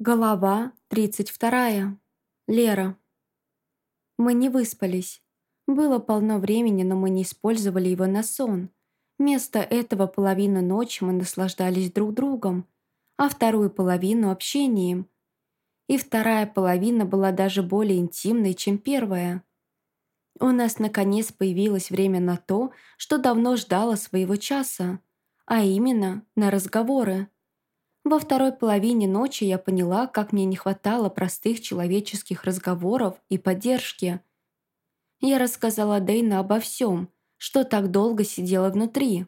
Голова 32. Лера. Мы не выспались. Было полно времени, но мы не использовали его на сон. Вместо этого половину ночи мы наслаждались друг другом, а вторую половину – общением. И вторая половина была даже более интимной, чем первая. У нас наконец появилось время на то, что давно ждало своего часа, а именно на разговоры. Во второй половине ночи я поняла, как мне не хватало простых человеческих разговоров и поддержки. Я рассказала Дейну обо всем, что так долго сидела внутри.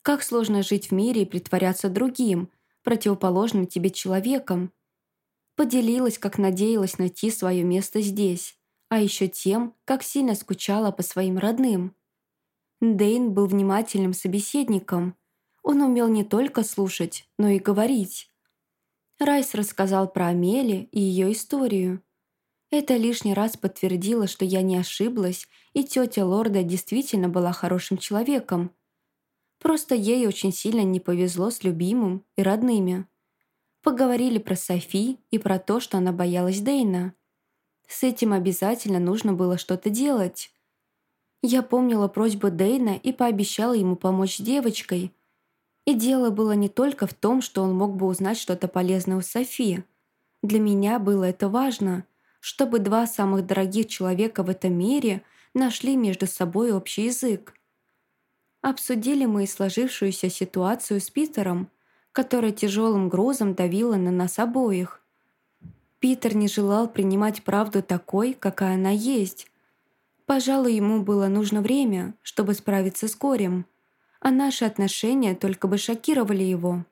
Как сложно жить в мире и притворяться другим, противоположным тебе человеком. Поделилась, как надеялась найти свое место здесь, а еще тем, как сильно скучала по своим родным. Дейн был внимательным собеседником – он умел не только слушать, но и говорить. Райс рассказал про Амели и ее историю. Это лишний раз подтвердило, что я не ошиблась, и тетя Лорда действительно была хорошим человеком. Просто ей очень сильно не повезло с любимым и родными. Поговорили про Софи и про то, что она боялась Дейна. С этим обязательно нужно было что-то делать. Я помнила просьбу Дейна и пообещала ему помочь девочкой – и дело было не только в том, что он мог бы узнать что-то полезное у Софии. Для меня было это важно, чтобы два самых дорогих человека в этом мире нашли между собой общий язык. Обсудили мы и сложившуюся ситуацию с Питером, которая тяжелым грузом давила на нас обоих. Питер не желал принимать правду такой, какая она есть. Пожалуй, ему было нужно время, чтобы справиться с горем – а наши отношения только бы шокировали его.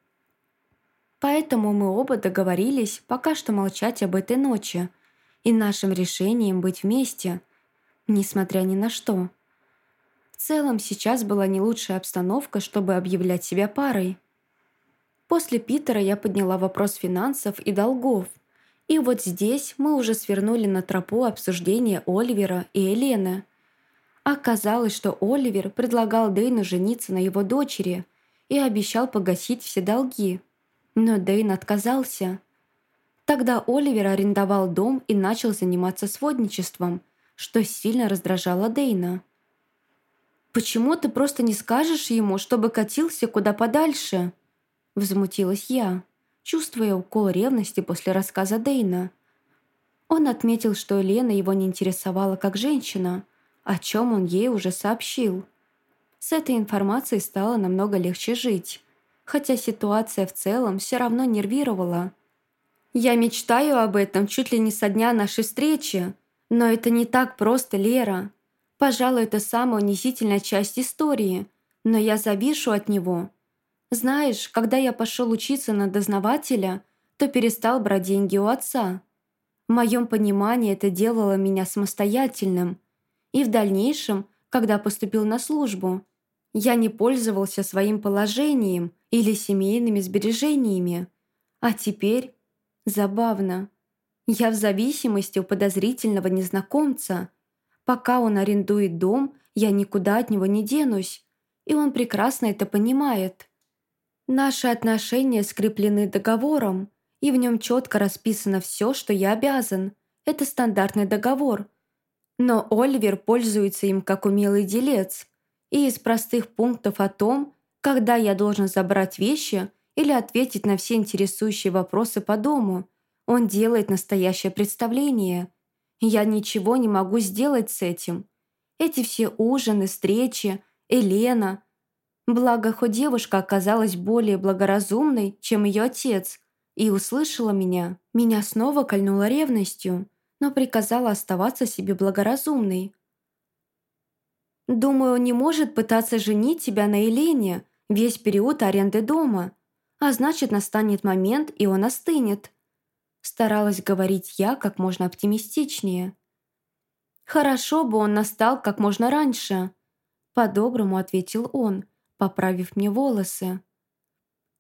Поэтому мы оба договорились пока что молчать об этой ночи и нашим решением быть вместе, несмотря ни на что. В целом сейчас была не лучшая обстановка, чтобы объявлять себя парой. После Питера я подняла вопрос финансов и долгов, и вот здесь мы уже свернули на тропу обсуждения Оливера и Елены – Оказалось, что Оливер предлагал Дэйну жениться на его дочери и обещал погасить все долги. Но Дэйн отказался. Тогда Оливер арендовал дом и начал заниматься сводничеством, что сильно раздражало Дэйна. «Почему ты просто не скажешь ему, чтобы катился куда подальше?» Взмутилась я, чувствуя укол ревности после рассказа Дэйна. Он отметил, что Лена его не интересовала как женщина – о чем он ей уже сообщил. С этой информацией стало намного легче жить, хотя ситуация в целом все равно нервировала. «Я мечтаю об этом чуть ли не со дня нашей встречи, но это не так просто, Лера. Пожалуй, это самая унизительная часть истории, но я завишу от него. Знаешь, когда я пошел учиться на дознавателя, то перестал брать деньги у отца. В моем понимании это делало меня самостоятельным – и в дальнейшем, когда поступил на службу. Я не пользовался своим положением или семейными сбережениями. А теперь забавно. Я в зависимости у подозрительного незнакомца. Пока он арендует дом, я никуда от него не денусь, и он прекрасно это понимает. Наши отношения скреплены договором, и в нем четко расписано все, что я обязан. Это стандартный договор – но Оливер пользуется им как умелый делец. И из простых пунктов о том, когда я должен забрать вещи или ответить на все интересующие вопросы по дому, он делает настоящее представление. Я ничего не могу сделать с этим. Эти все ужины, встречи, Елена. Благо, хоть девушка оказалась более благоразумной, чем ее отец, и услышала меня, меня снова кольнула ревностью – но приказала оставаться себе благоразумной. «Думаю, он не может пытаться женить тебя на Елене весь период аренды дома, а значит, настанет момент, и он остынет», старалась говорить я как можно оптимистичнее. «Хорошо бы он настал как можно раньше», по-доброму ответил он, поправив мне волосы.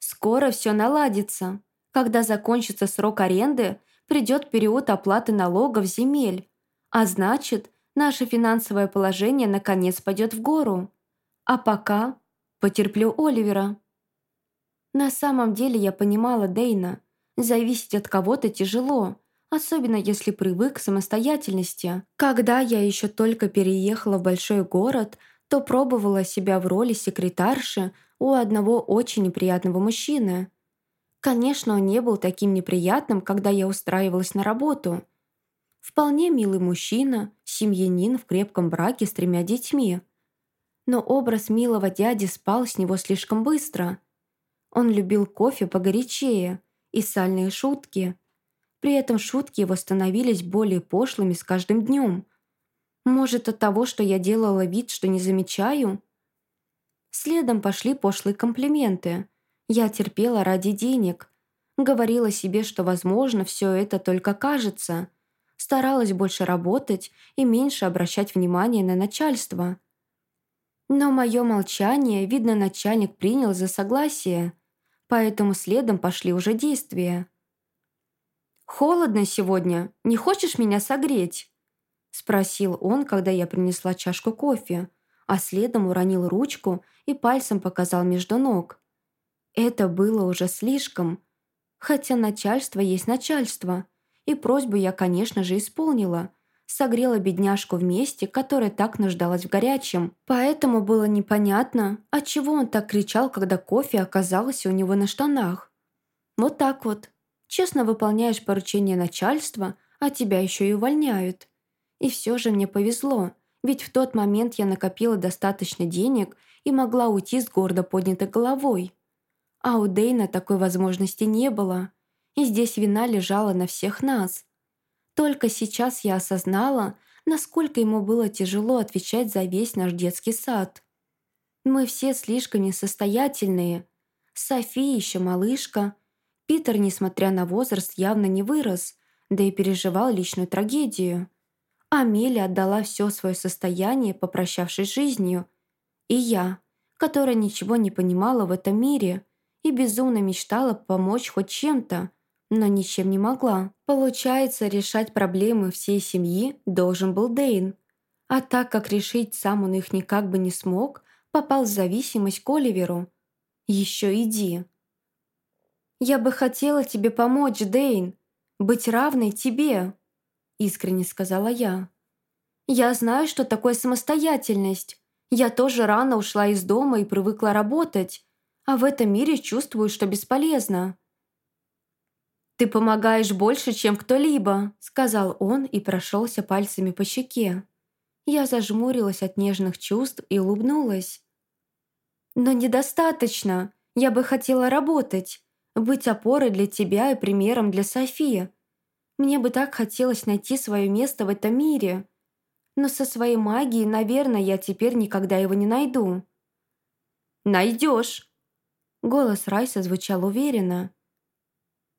«Скоро все наладится. Когда закончится срок аренды, придет период оплаты налогов земель, а значит, наше финансовое положение наконец пойдет в гору. А пока потерплю Оливера. На самом деле я понимала Дейна. Зависеть от кого-то тяжело, особенно если привык к самостоятельности. Когда я еще только переехала в большой город, то пробовала себя в роли секретарши у одного очень неприятного мужчины. Конечно, он не был таким неприятным, когда я устраивалась на работу. Вполне милый мужчина, семьянин в крепком браке с тремя детьми. Но образ милого дяди спал с него слишком быстро. Он любил кофе погорячее и сальные шутки. При этом шутки его становились более пошлыми с каждым днем. Может, от того, что я делала вид, что не замечаю? Следом пошли пошлые комплименты. Я терпела ради денег. Говорила себе, что, возможно, все это только кажется. Старалась больше работать и меньше обращать внимание на начальство. Но мое молчание, видно, начальник принял за согласие, поэтому следом пошли уже действия. «Холодно сегодня. Не хочешь меня согреть?» Спросил он, когда я принесла чашку кофе, а следом уронил ручку и пальцем показал между ног. Это было уже слишком. Хотя начальство есть начальство. И просьбу я, конечно же, исполнила. Согрела бедняжку в месте, которое так нуждалось в горячем. Поэтому было непонятно, отчего он так кричал, когда кофе оказался у него на штанах. Вот так вот. Честно выполняешь поручение начальства, а тебя еще и увольняют. И все же мне повезло, ведь в тот момент я накопила достаточно денег и могла уйти с гордо поднятой головой. А у Дейна такой возможности не было. И здесь вина лежала на всех нас. Только сейчас я осознала, насколько ему было тяжело отвечать за весь наш детский сад. Мы все слишком несостоятельные. София еще малышка. Питер, несмотря на возраст, явно не вырос, да и переживал личную трагедию. Амелия отдала все свое состояние, попрощавшись жизнью. И я, которая ничего не понимала в этом мире, и безумно мечтала помочь хоть чем-то, но ничем не могла. Получается, решать проблемы всей семьи должен был Дейн. А так как решить сам он их никак бы не смог, попал в зависимость к Оливеру. Еще иди. «Я бы хотела тебе помочь, Дейн, быть равной тебе», искренне сказала я. «Я знаю, что такое самостоятельность. Я тоже рано ушла из дома и привыкла работать, а в этом мире чувствую, что бесполезно. «Ты помогаешь больше, чем кто-либо», — сказал он и прошелся пальцами по щеке. Я зажмурилась от нежных чувств и улыбнулась. «Но недостаточно. Я бы хотела работать, быть опорой для тебя и примером для Софии. Мне бы так хотелось найти свое место в этом мире. Но со своей магией, наверное, я теперь никогда его не найду». «Найдешь», Голос Райса звучал уверенно.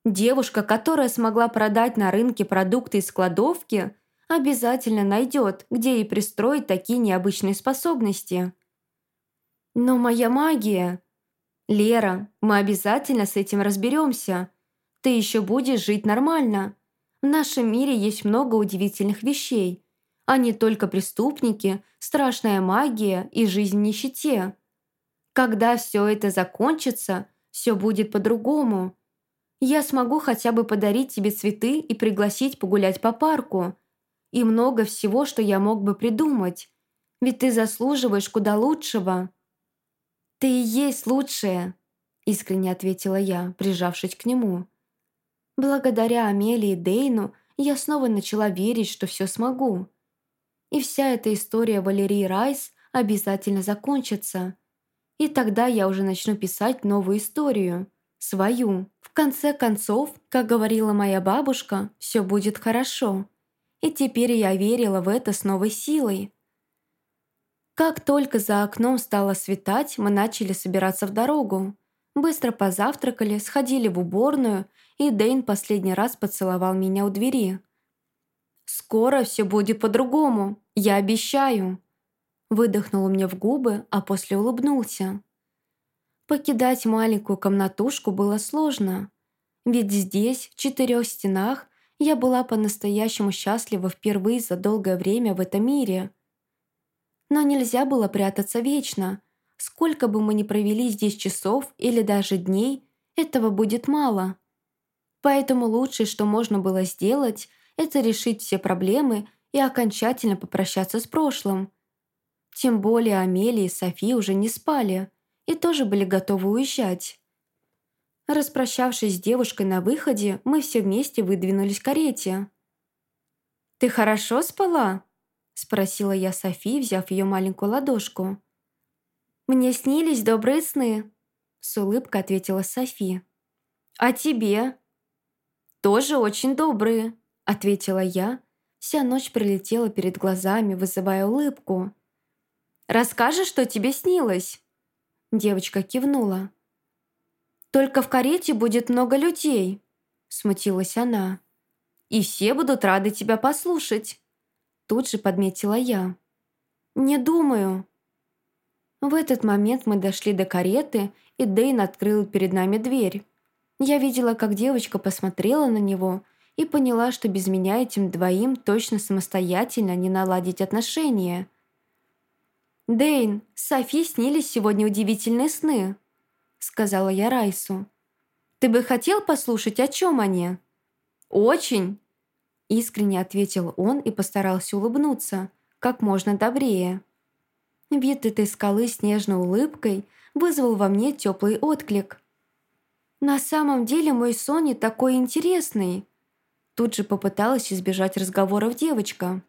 «Девушка, которая смогла продать на рынке продукты из кладовки, обязательно найдет, где ей пристроить такие необычные способности». «Но моя магия...» «Лера, мы обязательно с этим разберемся. Ты еще будешь жить нормально. В нашем мире есть много удивительных вещей, а не только преступники, страшная магия и жизнь в нищете. Когда все это закончится, все будет по-другому. Я смогу хотя бы подарить тебе цветы и пригласить погулять по парку. И много всего, что я мог бы придумать. Ведь ты заслуживаешь куда лучшего». «Ты и есть лучшая», — искренне ответила я, прижавшись к нему. Благодаря Амелии и Дейну я снова начала верить, что все смогу. И вся эта история Валерии Райс обязательно закончится. И тогда я уже начну писать новую историю. Свою. В конце концов, как говорила моя бабушка, все будет хорошо. И теперь я верила в это с новой силой. Как только за окном стало светать, мы начали собираться в дорогу. Быстро позавтракали, сходили в уборную, и Дэйн последний раз поцеловал меня у двери. «Скоро все будет по-другому, я обещаю», Выдохнул мне в губы, а после улыбнулся. Покидать маленькую комнатушку было сложно. Ведь здесь, в четырех стенах, я была по-настоящему счастлива впервые за долгое время в этом мире. Но нельзя было прятаться вечно. Сколько бы мы ни провели здесь часов или даже дней, этого будет мало. Поэтому лучшее, что можно было сделать, это решить все проблемы и окончательно попрощаться с прошлым. Тем более Амелия и Софи уже не спали и тоже были готовы уезжать. Распрощавшись с девушкой на выходе, мы все вместе выдвинулись к карете. «Ты хорошо спала?» – спросила я Софи, взяв ее маленькую ладошку. «Мне снились добрые сны», – с улыбкой ответила Софи. «А тебе?» «Тоже очень добрые», – ответила я. Вся ночь пролетела перед глазами, вызывая улыбку. «Расскажешь, что тебе снилось?» Девочка кивнула. «Только в карете будет много людей», – смутилась она. «И все будут рады тебя послушать», – тут же подметила я. «Не думаю». В этот момент мы дошли до кареты, и Дэйн открыл перед нами дверь. Я видела, как девочка посмотрела на него и поняла, что без меня этим двоим точно самостоятельно не наладить отношения. «Дэйн, Софи снились сегодня удивительные сны», — сказала я Райсу. «Ты бы хотел послушать, о чем они?» «Очень», — искренне ответил он и постарался улыбнуться, как можно добрее. Вид этой скалы с нежной улыбкой вызвал во мне теплый отклик — «На самом деле мой сон не такой интересный». Тут же попыталась избежать разговоров девочка.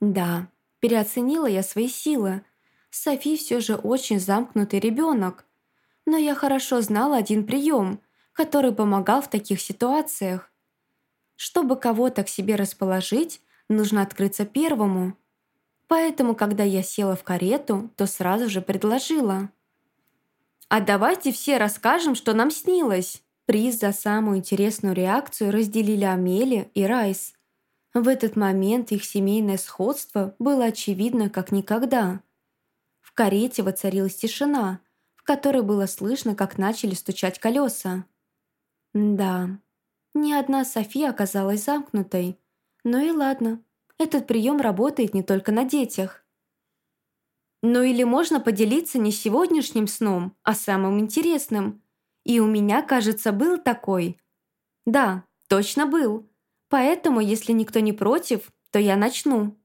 «Да, переоценила я свои силы. Софи все же очень замкнутый ребенок. Но я хорошо знала один прием, который помогал в таких ситуациях. Чтобы кого-то к себе расположить, нужно открыться первому. Поэтому, когда я села в карету, то сразу же предложила – а давайте все расскажем, что нам снилось. Приз за самую интересную реакцию разделили Амелия и Райс. В этот момент их семейное сходство было очевидно как никогда. В карете воцарилась тишина, в которой было слышно, как начали стучать колеса. Да, ни одна София оказалась замкнутой. Ну и ладно, этот прием работает не только на детях. Ну или можно поделиться не сегодняшним сном, а самым интересным. И у меня, кажется, был такой. Да, точно был. Поэтому, если никто не против, то я начну.